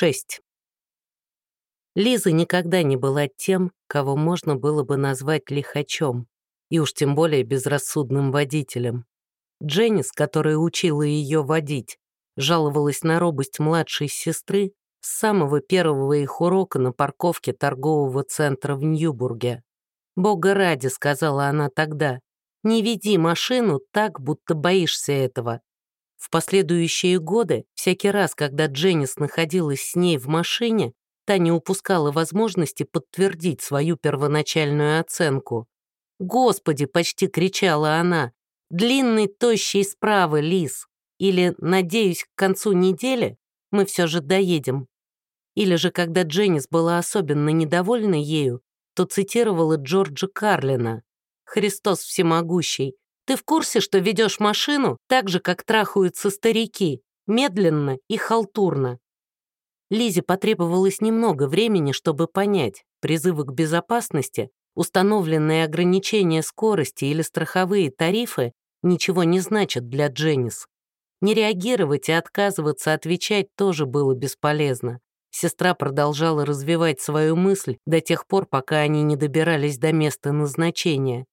6. Лиза никогда не была тем, кого можно было бы назвать лихачом, и уж тем более безрассудным водителем. Дженнис, которая учила ее водить, жаловалась на робость младшей сестры с самого первого их урока на парковке торгового центра в Ньюбурге. «Бога ради», — сказала она тогда, — «не веди машину так, будто боишься этого. В последующие годы, всякий раз, когда Дженнис находилась с ней в машине, та не упускала возможности подтвердить свою первоначальную оценку. «Господи!» — почти кричала она. «Длинный, тощий справа, лис!» Или «Надеюсь, к концу недели мы все же доедем». Или же, когда Дженнис была особенно недовольна ею, то цитировала Джорджа Карлина. «Христос всемогущий, ты в курсе, что ведешь машину так же, как трахаются старики, медленно и халтурно?» Лизе потребовалось немного времени, чтобы понять, призывы к безопасности, установленные ограничения скорости или страховые тарифы ничего не значат для Дженнис. Не реагировать и отказываться отвечать тоже было бесполезно. Сестра продолжала развивать свою мысль до тех пор, пока они не добирались до места назначения.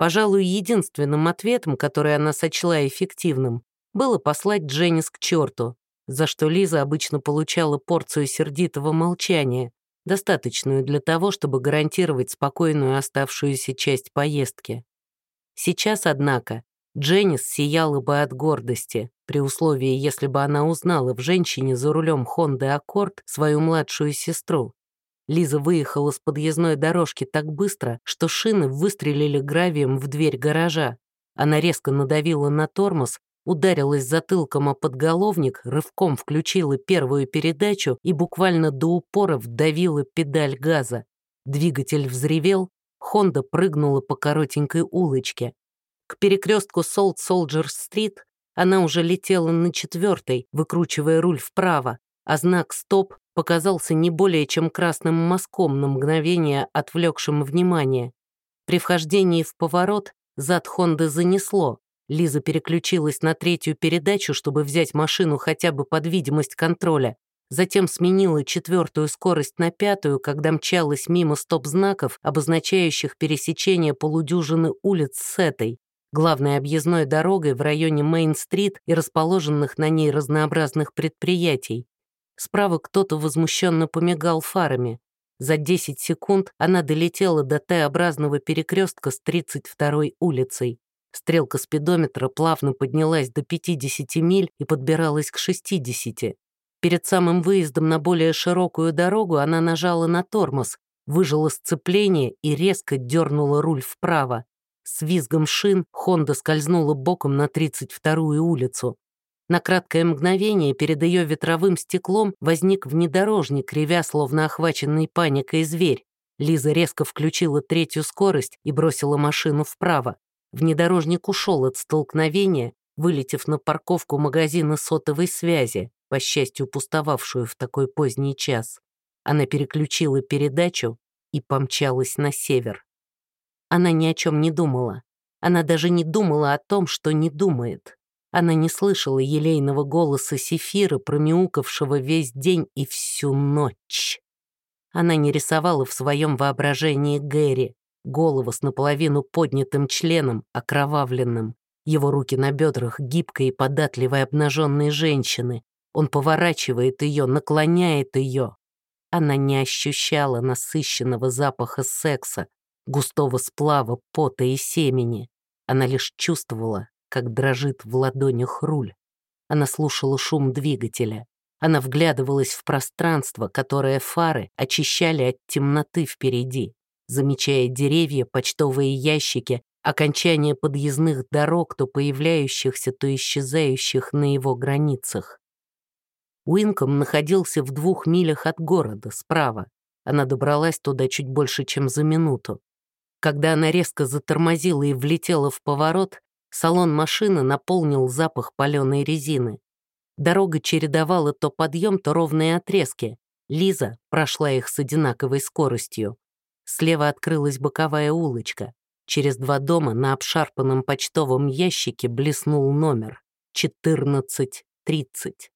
Пожалуй, единственным ответом, который она сочла эффективным, было послать Дженнис к черту, за что Лиза обычно получала порцию сердитого молчания, достаточную для того, чтобы гарантировать спокойную оставшуюся часть поездки. Сейчас, однако, Дженнис сияла бы от гордости, при условии, если бы она узнала в женщине за рулем Хонды Аккорд свою младшую сестру. Лиза выехала с подъездной дорожки так быстро, что шины выстрелили гравием в дверь гаража. Она резко надавила на тормоз, ударилась затылком о подголовник, рывком включила первую передачу и буквально до упора вдавила педаль газа. Двигатель взревел, Хонда прыгнула по коротенькой улочке. К перекрестку Солт Солджер-стрит она уже летела на четвертой, выкручивая руль вправо, а знак «Стоп» показался не более чем красным мазком на мгновение, отвлекшим внимание. При вхождении в поворот зад Хонды занесло. Лиза переключилась на третью передачу, чтобы взять машину хотя бы под видимость контроля. Затем сменила четвертую скорость на пятую, когда мчалась мимо стоп-знаков, обозначающих пересечение полудюжины улиц с этой, главной объездной дорогой в районе Мейн-стрит и расположенных на ней разнообразных предприятий. Справа кто-то возмущенно помигал фарами. За 10 секунд она долетела до Т-образного перекрестка с 32-й улицей. Стрелка спидометра плавно поднялась до 50 миль и подбиралась к 60. Перед самым выездом на более широкую дорогу она нажала на тормоз, выжила сцепление и резко дернула руль вправо. С визгом шин Хонда скользнула боком на 32-ю улицу. На краткое мгновение перед ее ветровым стеклом возник внедорожник, ревя, словно охваченный паникой зверь. Лиза резко включила третью скорость и бросила машину вправо. Внедорожник ушел от столкновения, вылетев на парковку магазина сотовой связи, по счастью, пустовавшую в такой поздний час. Она переключила передачу и помчалась на север. Она ни о чем не думала. Она даже не думала о том, что не думает. Она не слышала елейного голоса Сефира, промяукавшего весь день и всю ночь. Она не рисовала в своем воображении Гэри, голову с наполовину поднятым членом, окровавленным, его руки на бедрах гибкой и податливой обнаженной женщины. Он поворачивает ее, наклоняет ее. Она не ощущала насыщенного запаха секса, густого сплава, пота и семени. Она лишь чувствовала, как дрожит в ладонях руль. Она слушала шум двигателя. Она вглядывалась в пространство, которое фары очищали от темноты впереди, замечая деревья, почтовые ящики, окончания подъездных дорог, то появляющихся, то исчезающих на его границах. Уинком находился в двух милях от города, справа. Она добралась туда чуть больше, чем за минуту. Когда она резко затормозила и влетела в поворот, Салон машины наполнил запах паленой резины. Дорога чередовала то подъем, то ровные отрезки. Лиза прошла их с одинаковой скоростью. Слева открылась боковая улочка. Через два дома на обшарпанном почтовом ящике блеснул номер 1430.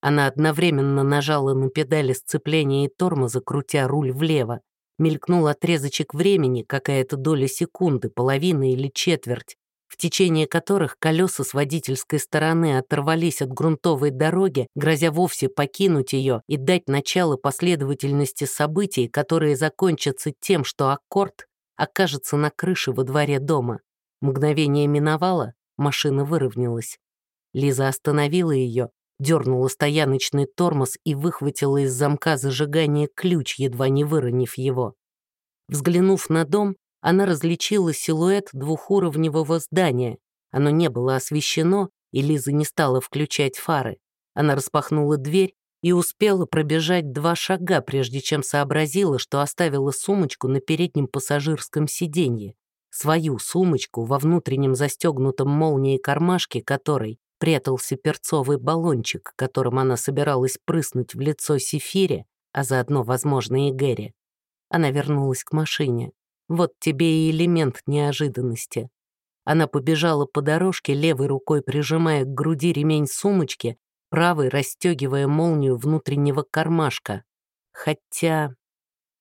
Она одновременно нажала на педали сцепления и тормоза, крутя руль влево. Мелькнул отрезочек времени, какая-то доля секунды, половина или четверть, в течение которых колеса с водительской стороны оторвались от грунтовой дороги, грозя вовсе покинуть ее и дать начало последовательности событий, которые закончатся тем, что аккорд окажется на крыше во дворе дома. Мгновение миновало, машина выровнялась. Лиза остановила ее, дернула стояночный тормоз и выхватила из замка зажигания ключ, едва не выронив его. Взглянув на дом, она различила силуэт двухуровневого здания. Оно не было освещено, и Лиза не стала включать фары. Она распахнула дверь и успела пробежать два шага, прежде чем сообразила, что оставила сумочку на переднем пассажирском сиденье. Свою сумочку во внутреннем застегнутом молнией кармашке которой прятался перцовый баллончик, которым она собиралась прыснуть в лицо Сефире, а заодно, возможно, и Гэри. Она вернулась к машине. Вот тебе и элемент неожиданности. Она побежала по дорожке, левой рукой прижимая к груди ремень сумочки, правой расстегивая молнию внутреннего кармашка. Хотя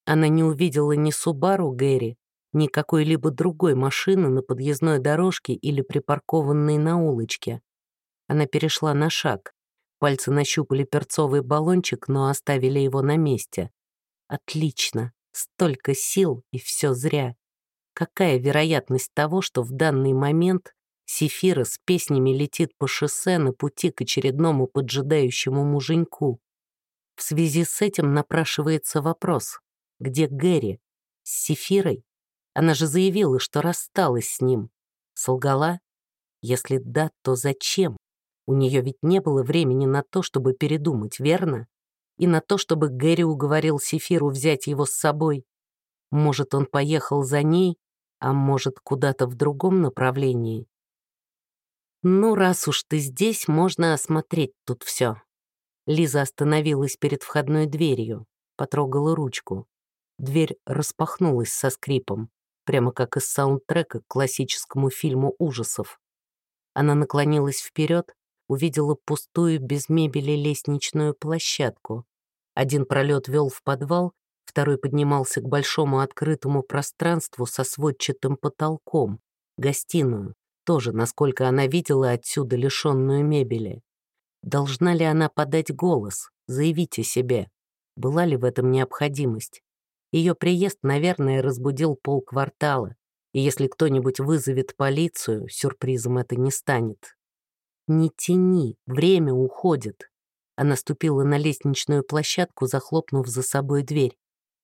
она не увидела ни Субару Гэри, ни какой-либо другой машины на подъездной дорожке или припаркованной на улочке. Она перешла на шаг. Пальцы нащупали перцовый баллончик, но оставили его на месте. Отлично. Столько сил, и все зря. Какая вероятность того, что в данный момент Сефира с песнями летит по шоссе на пути к очередному поджидающему муженьку? В связи с этим напрашивается вопрос, где Гэри? С Сефирой? Она же заявила, что рассталась с ним. Солгала? Если да, то зачем? У нее ведь не было времени на то, чтобы передумать, верно? И на то, чтобы Гэри уговорил Сефиру взять его с собой. Может, он поехал за ней, а может, куда-то в другом направлении. «Ну, раз уж ты здесь, можно осмотреть тут все. Лиза остановилась перед входной дверью, потрогала ручку. Дверь распахнулась со скрипом, прямо как из саундтрека к классическому фильму ужасов. Она наклонилась вперед, увидела пустую без мебели лестничную площадку. Один пролет вел в подвал, второй поднимался к большому открытому пространству со сводчатым потолком, гостиную, тоже, насколько она видела отсюда лишенную мебели. Должна ли она подать голос, заявить о себе? Была ли в этом необходимость? Ее приезд, наверное, разбудил полквартала, и если кто-нибудь вызовет полицию, сюрпризом это не станет. «Не тяни, время уходит». Она ступила на лестничную площадку, захлопнув за собой дверь.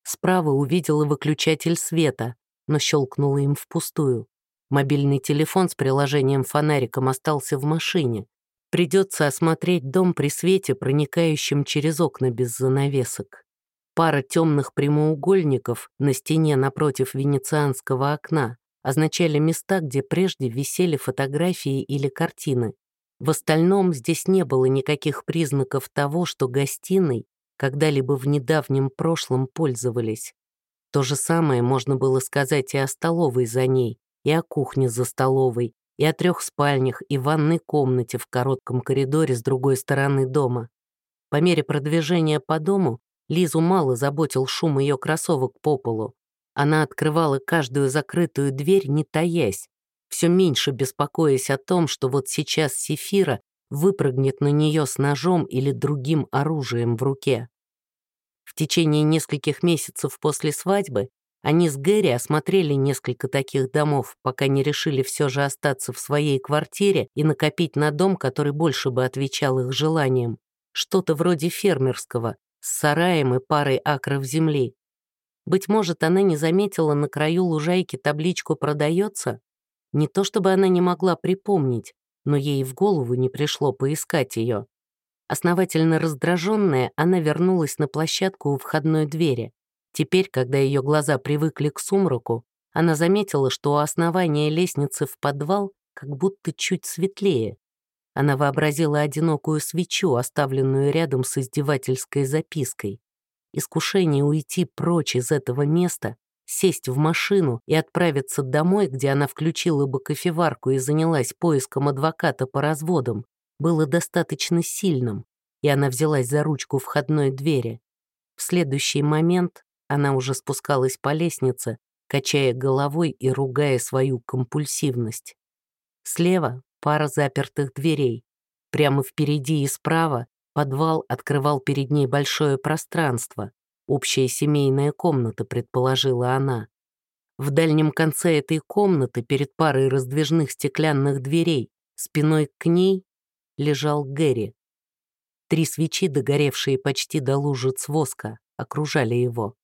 Справа увидела выключатель света, но щелкнула им впустую. Мобильный телефон с приложением фонариком остался в машине. Придется осмотреть дом при свете, проникающем через окна без занавесок. Пара темных прямоугольников на стене напротив венецианского окна означали места, где прежде висели фотографии или картины. В остальном здесь не было никаких признаков того, что гостиной когда-либо в недавнем прошлом пользовались. То же самое можно было сказать и о столовой за ней, и о кухне за столовой, и о трех спальнях и ванной комнате в коротком коридоре с другой стороны дома. По мере продвижения по дому Лизу мало заботил шум ее кроссовок по полу. Она открывала каждую закрытую дверь, не таясь, все меньше беспокоясь о том, что вот сейчас Сефира выпрыгнет на нее с ножом или другим оружием в руке. В течение нескольких месяцев после свадьбы они с Гэри осмотрели несколько таких домов, пока не решили все же остаться в своей квартире и накопить на дом, который больше бы отвечал их желаниям. Что-то вроде фермерского, с сараем и парой акров земли. Быть может, она не заметила на краю лужайки табличку «Продается», не то чтобы она не могла припомнить, но ей в голову не пришло поискать ее. Основательно раздраженная, она вернулась на площадку у входной двери. Теперь, когда ее глаза привыкли к сумраку, она заметила, что у основания лестницы в подвал как будто чуть светлее. Она вообразила одинокую свечу, оставленную рядом с издевательской запиской. Искушение уйти прочь из этого места сесть в машину и отправиться домой, где она включила бы кофеварку и занялась поиском адвоката по разводам, было достаточно сильным. и она взялась за ручку входной двери. В следующий момент она уже спускалась по лестнице, качая головой и ругая свою компульсивность. Слева пара запертых дверей. Прямо впереди и справа подвал открывал перед ней большое пространство. Общая семейная комната, предположила она. В дальнем конце этой комнаты, перед парой раздвижных стеклянных дверей, спиной к ней лежал Гэри. Три свечи, догоревшие почти до лужиц воска, окружали его.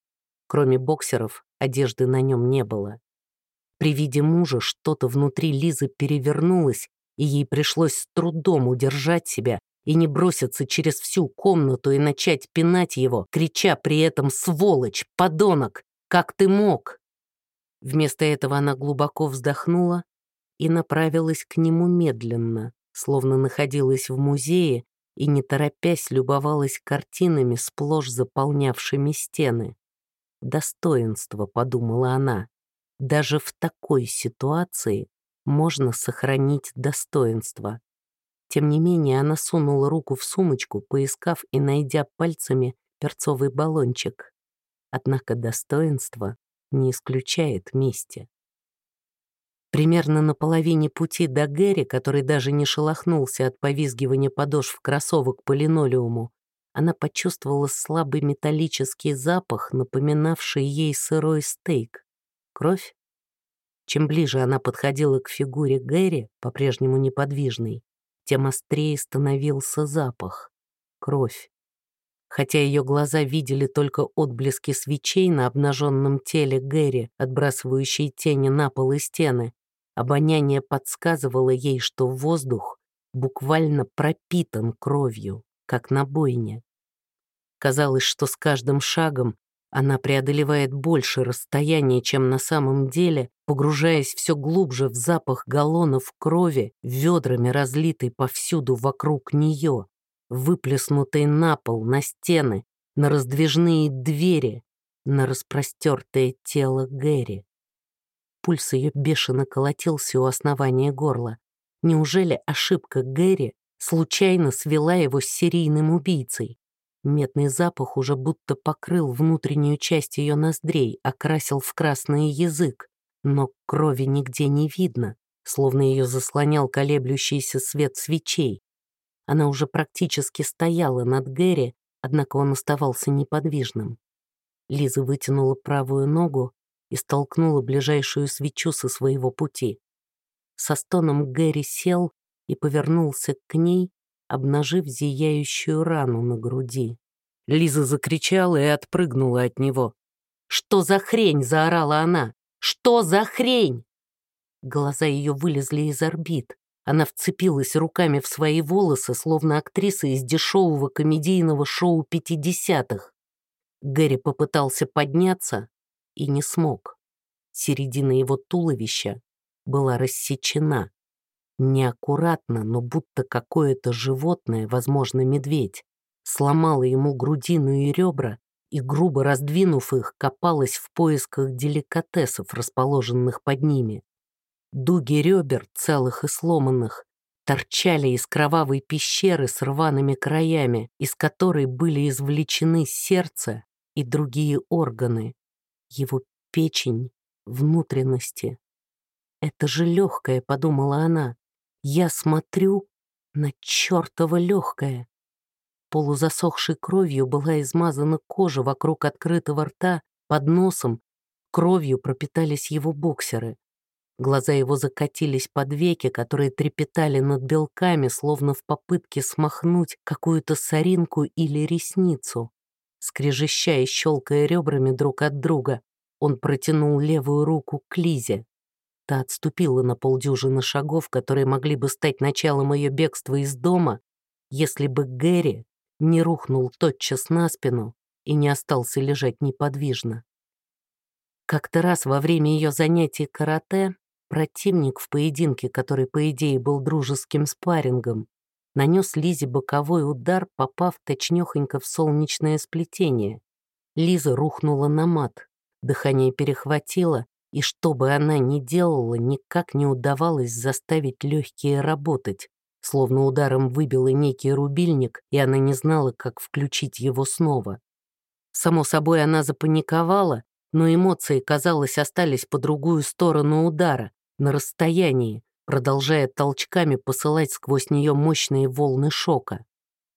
Кроме боксеров, одежды на нем не было. При виде мужа что-то внутри Лизы перевернулось, и ей пришлось с трудом удержать себя и не броситься через всю комнату и начать пинать его, крича при этом «Сволочь! Подонок! Как ты мог?» Вместо этого она глубоко вздохнула и направилась к нему медленно, словно находилась в музее и, не торопясь, любовалась картинами, сплошь заполнявшими стены. «Достоинство», — подумала она. «Даже в такой ситуации можно сохранить достоинство». Тем не менее, она сунула руку в сумочку, поискав и найдя пальцами перцовый баллончик. Однако достоинство не исключает мести. Примерно на половине пути до Гэри, который даже не шелохнулся от повизгивания подошв кроссовок по линолеуму, она почувствовала слабый металлический запах, напоминавший ей сырой стейк. Кровь? Чем ближе она подходила к фигуре Гэри, по-прежнему неподвижной, тем острее становился запах. Кровь хотя ее глаза видели только отблески свечей на обнаженном теле Гэри, отбрасывающие тени на пол и стены. Обоняние подсказывало ей, что воздух буквально пропитан кровью, как на бойне. Казалось, что с каждым шагом она преодолевает больше расстояния, чем на самом деле, погружаясь все глубже в запах галлонов крови, ведрами разлитой повсюду вокруг нее, выплеснутый на пол, на стены, на раздвижные двери, на распростертое тело Гэри. Пульс ее бешено колотился у основания горла. Неужели ошибка Гэри случайно свела его с серийным убийцей? Медный запах уже будто покрыл внутреннюю часть ее ноздрей, окрасил в красный язык, но крови нигде не видно, словно ее заслонял колеблющийся свет свечей. Она уже практически стояла над Гэри, однако он оставался неподвижным. Лиза вытянула правую ногу и столкнула ближайшую свечу со своего пути. Со стоном Гэри сел и повернулся к ней, обнажив зияющую рану на груди. Лиза закричала и отпрыгнула от него. «Что за хрень?» — заорала она. «Что за хрень?» Глаза ее вылезли из орбит. Она вцепилась руками в свои волосы, словно актриса из дешевого комедийного шоу пятидесятых. Гэри попытался подняться и не смог. Середина его туловища была рассечена. Неаккуратно, но будто какое-то животное, возможно, медведь, сломало ему грудину и ребра и, грубо раздвинув их, копалась в поисках деликатесов, расположенных под ними. Дуги ребер, целых и сломанных, торчали из кровавой пещеры с рваными краями, из которой были извлечены сердце и другие органы, его печень, внутренности. «Это же легкое», — подумала она. «Я смотрю на чертово легкое». Полузасохшей кровью была измазана кожа вокруг открытого рта, под носом, кровью пропитались его боксеры. Глаза его закатились под веки, которые трепетали над белками, словно в попытке смахнуть какую-то соринку или ресницу. Скрежеща и щелкая ребрами друг от друга, он протянул левую руку к Лизе. Та отступила на полдюжины шагов, которые могли бы стать началом ее бегства из дома, если бы Гэри не рухнул тотчас на спину и не остался лежать неподвижно. Как-то раз во время ее занятий карате Противник в поединке, который, по идее, был дружеским спаррингом, нанес Лизе боковой удар, попав точнёхонько в солнечное сплетение. Лиза рухнула на мат, дыхание перехватило, и что бы она ни делала, никак не удавалось заставить легкие работать. словно ударом выбило некий рубильник, и она не знала, как включить его снова. Само собой, она запаниковала, но эмоции, казалось, остались по другую сторону удара, на расстоянии, продолжая толчками посылать сквозь нее мощные волны шока.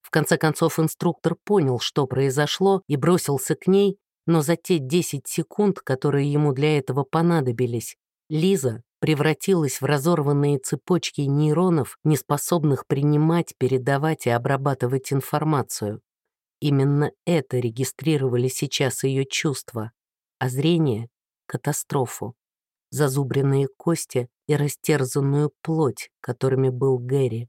В конце концов инструктор понял, что произошло, и бросился к ней, но за те 10 секунд, которые ему для этого понадобились, Лиза превратилась в разорванные цепочки нейронов, не способных принимать, передавать и обрабатывать информацию. Именно это регистрировали сейчас ее чувства, а зрение — катастрофу, зазубренные кости и растерзанную плоть, которыми был Гэри.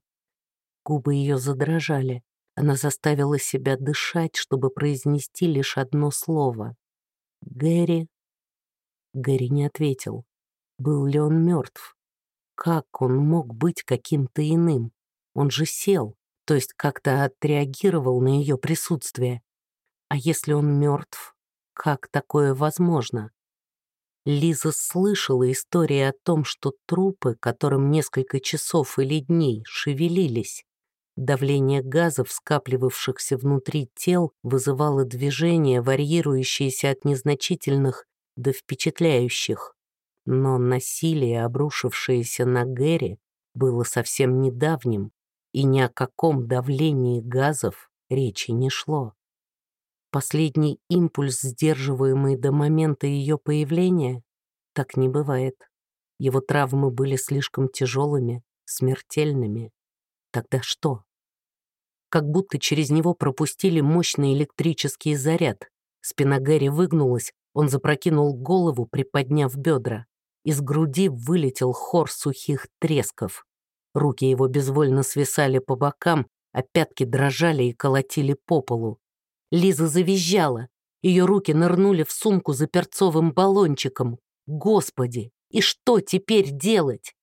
Губы ее задрожали, она заставила себя дышать, чтобы произнести лишь одно слово. «Гэри?» Гэри не ответил. Был ли он мертв? Как он мог быть каким-то иным? Он же сел, то есть как-то отреагировал на ее присутствие. А если он мертв, как такое возможно? Лиза слышала истории о том, что трупы, которым несколько часов или дней шевелились, Давление газов, скапливавшихся внутри тел, вызывало движения, варьирующиеся от незначительных до впечатляющих. Но насилие, обрушившееся на Гэри, было совсем недавним, и ни о каком давлении газов речи не шло. Последний импульс, сдерживаемый до момента ее появления, так не бывает. Его травмы были слишком тяжелыми, смертельными. Тогда что? Как будто через него пропустили мощный электрический заряд. Спина Гэри выгнулась, он запрокинул голову, приподняв бедра. Из груди вылетел хор сухих тресков. Руки его безвольно свисали по бокам, а пятки дрожали и колотили по полу. Лиза завизжала. Ее руки нырнули в сумку за перцовым баллончиком. Господи, и что теперь делать?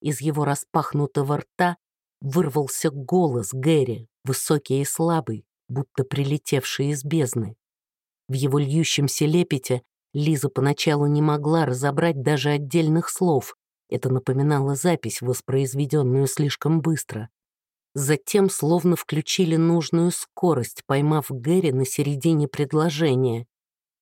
Из его распахнутого рта вырвался голос Гэри, высокий и слабый, будто прилетевший из бездны. В его льющемся лепете Лиза поначалу не могла разобрать даже отдельных слов. Это напоминало запись, воспроизведенную слишком быстро. Затем словно включили нужную скорость, поймав Гэри на середине предложения.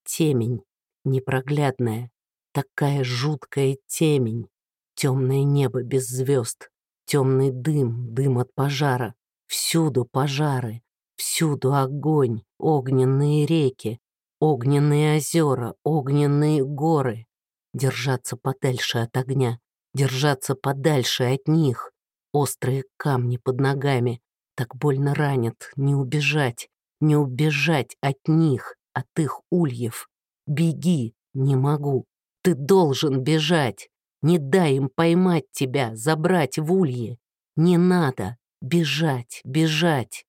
Темень, непроглядная, такая жуткая темень, темное небо без звезд, Темный дым, дым от пожара. Всюду пожары, всюду огонь, огненные реки, огненные озера, огненные горы. Держаться подальше от огня, держаться подальше от них. Острые камни под ногами, так больно ранят, не убежать, не убежать от них, от их ульев. Беги, не могу, ты должен бежать. Не дай им поймать тебя, забрать в улье. Не надо. Бежать, бежать.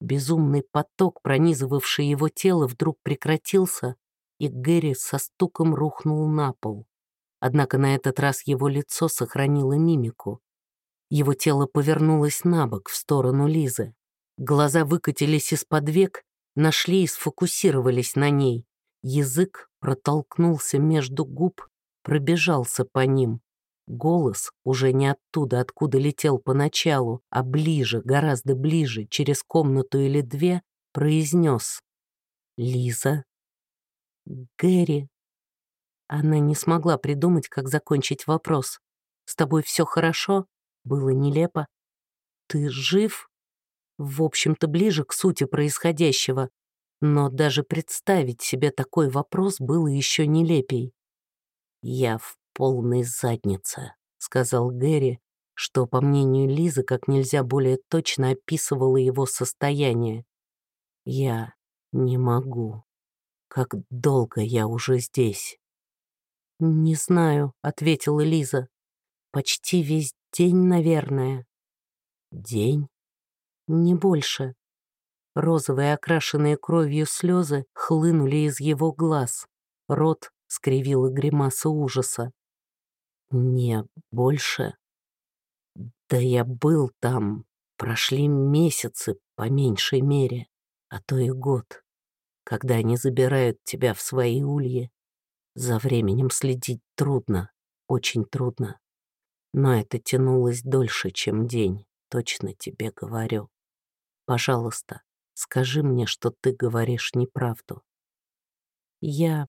Безумный поток, пронизывавший его тело, вдруг прекратился, и Гэри со стуком рухнул на пол. Однако на этот раз его лицо сохранило мимику. Его тело повернулось на бок, в сторону Лизы. Глаза выкатились из-под век, нашли и сфокусировались на ней. Язык протолкнулся между губ пробежался по ним. Голос уже не оттуда, откуда летел поначалу, а ближе, гораздо ближе, через комнату или две, произнес. «Лиза?» «Гэри?» Она не смогла придумать, как закончить вопрос. «С тобой все хорошо?» Было нелепо. «Ты жив?» В общем-то, ближе к сути происходящего. Но даже представить себе такой вопрос было еще нелепей. «Я в полной заднице», — сказал Гэри, что, по мнению Лизы, как нельзя более точно описывало его состояние. «Я не могу. Как долго я уже здесь?» «Не знаю», — ответила Лиза. «Почти весь день, наверное». «День?» «Не больше». Розовые, окрашенные кровью слезы хлынули из его глаз. Рот скривила гримаса ужаса. «Не больше? Да я был там. Прошли месяцы, по меньшей мере, а то и год. Когда они забирают тебя в свои ульи, за временем следить трудно, очень трудно. Но это тянулось дольше, чем день. точно тебе говорю. Пожалуйста, скажи мне, что ты говоришь неправду». «Я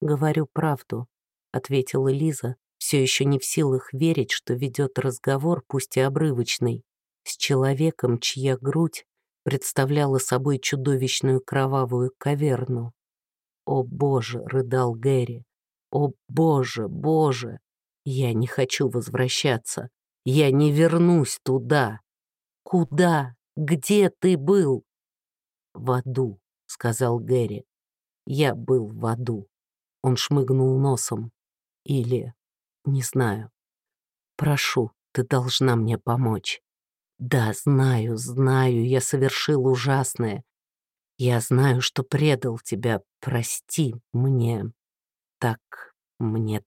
говорю правду», — ответила Лиза, все еще не в силах верить, что ведет разговор, пусть и обрывочный, с человеком, чья грудь представляла собой чудовищную кровавую каверну. «О, Боже!» — рыдал Гэри. «О, Боже, Боже! Я не хочу возвращаться. Я не вернусь туда. Куда? Где ты был?» «В аду», — сказал Гэри. «Я был в аду». Он шмыгнул носом. «Или... не знаю. Прошу, ты должна мне помочь. Да, знаю, знаю, я совершил ужасное. Я знаю, что предал тебя. Прости мне. Так, мне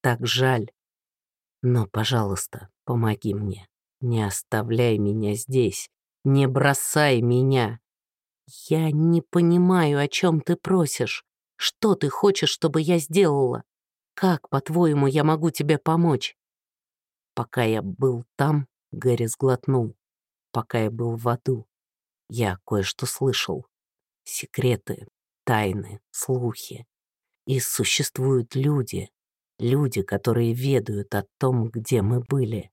так жаль. Но, пожалуйста, помоги мне. Не оставляй меня здесь. Не бросай меня. Я не понимаю, о чем ты просишь. Что ты хочешь, чтобы я сделала? Как, по-твоему, я могу тебе помочь? Пока я был там, Гэри сглотнул. Пока я был в аду, я кое-что слышал. Секреты, тайны, слухи. И существуют люди, люди, которые ведают о том, где мы были.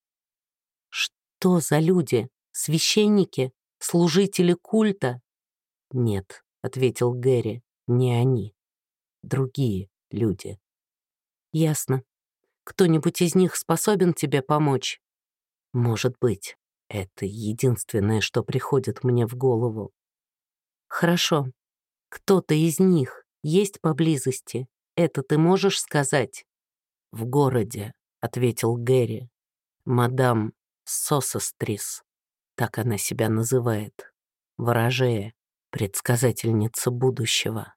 Что за люди? Священники? Служители культа? Нет, ответил Гэри, не они. Другие люди. Ясно. Кто-нибудь из них способен тебе помочь? Может быть. Это единственное, что приходит мне в голову. Хорошо. Кто-то из них есть поблизости? Это ты можешь сказать? В городе, ответил Гэри. Мадам Сосострис. Так она себя называет. Ворожея, предсказательница будущего.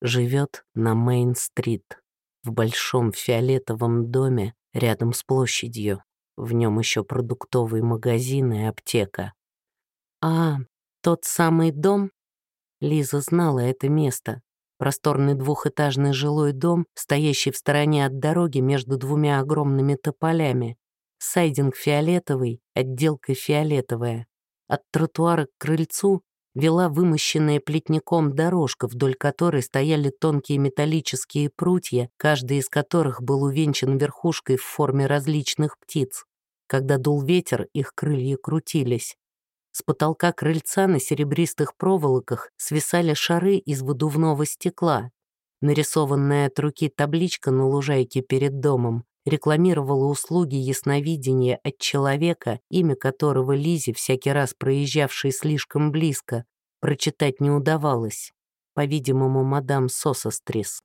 Живет на Мейн-стрит, в большом фиолетовом доме рядом с площадью. В нем еще продуктовый магазин и аптека. А, тот самый дом? Лиза знала это место. Просторный двухэтажный жилой дом, стоящий в стороне от дороги между двумя огромными тополями. Сайдинг фиолетовый, отделка фиолетовая. От тротуара к крыльцу вела вымощенная плетником дорожка, вдоль которой стояли тонкие металлические прутья, каждый из которых был увенчан верхушкой в форме различных птиц. Когда дул ветер, их крылья крутились. С потолка крыльца на серебристых проволоках свисали шары из выдувного стекла. Нарисованная от руки табличка на лужайке перед домом рекламировала услуги ясновидения от человека, имя которого Лизе, всякий раз проезжавшей слишком близко, прочитать не удавалось. По-видимому, мадам Сосострис.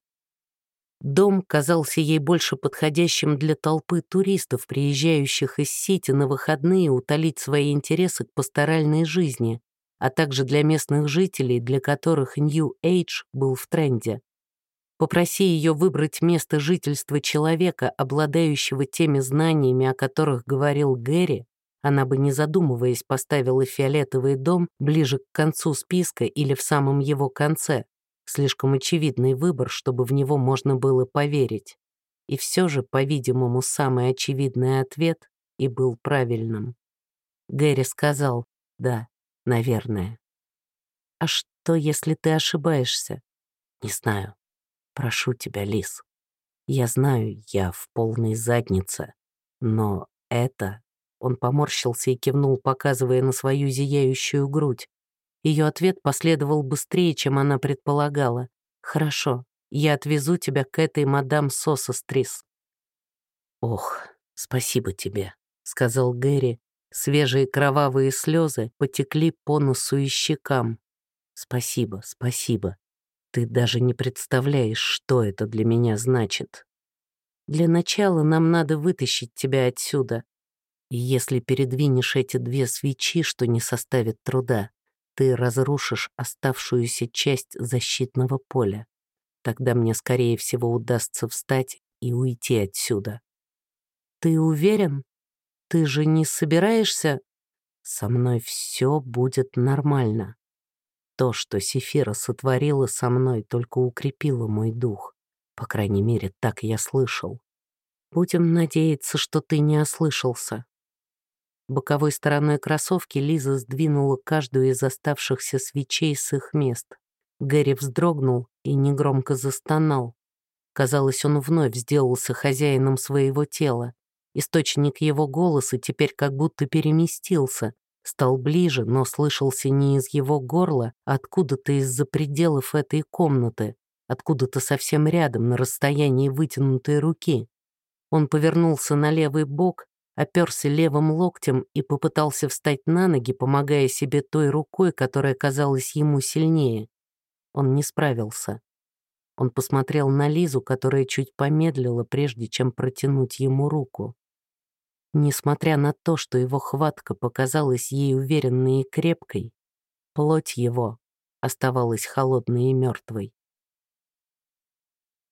Дом казался ей больше подходящим для толпы туристов, приезжающих из Сити на выходные утолить свои интересы к пасторальной жизни, а также для местных жителей, для которых Age был в тренде. Попроси ее выбрать место жительства человека, обладающего теми знаниями, о которых говорил Гэри, она бы, не задумываясь, поставила фиолетовый дом ближе к концу списка или в самом его конце. Слишком очевидный выбор, чтобы в него можно было поверить. И все же, по-видимому, самый очевидный ответ и был правильным. Гэри сказал «Да, наверное». «А что, если ты ошибаешься?» «Не знаю. Прошу тебя, Лис. Я знаю, я в полной заднице, но это...» Он поморщился и кивнул, показывая на свою зияющую грудь. Ее ответ последовал быстрее, чем она предполагала. «Хорошо, я отвезу тебя к этой мадам Сосострис». «Ох, спасибо тебе», — сказал Гэри. Свежие кровавые слезы потекли по носу и щекам. «Спасибо, спасибо. Ты даже не представляешь, что это для меня значит. Для начала нам надо вытащить тебя отсюда. И если передвинешь эти две свечи, что не составит труда, ты разрушишь оставшуюся часть защитного поля. Тогда мне, скорее всего, удастся встать и уйти отсюда. Ты уверен? Ты же не собираешься? Со мной все будет нормально. То, что Сефира сотворила со мной, только укрепило мой дух. По крайней мере, так я слышал. Будем надеяться, что ты не ослышался. Боковой стороной кроссовки Лиза сдвинула каждую из оставшихся свечей с их мест. Гэри вздрогнул и негромко застонал. Казалось, он вновь сделался хозяином своего тела. Источник его голоса теперь как будто переместился, стал ближе, но слышался не из его горла, а откуда-то из-за пределов этой комнаты, откуда-то совсем рядом, на расстоянии вытянутой руки. Он повернулся на левый бок, оперся левым локтем и попытался встать на ноги, помогая себе той рукой, которая казалась ему сильнее. Он не справился. Он посмотрел на Лизу, которая чуть помедлила, прежде чем протянуть ему руку. Несмотря на то, что его хватка показалась ей уверенной и крепкой, плоть его оставалась холодной и мертвой.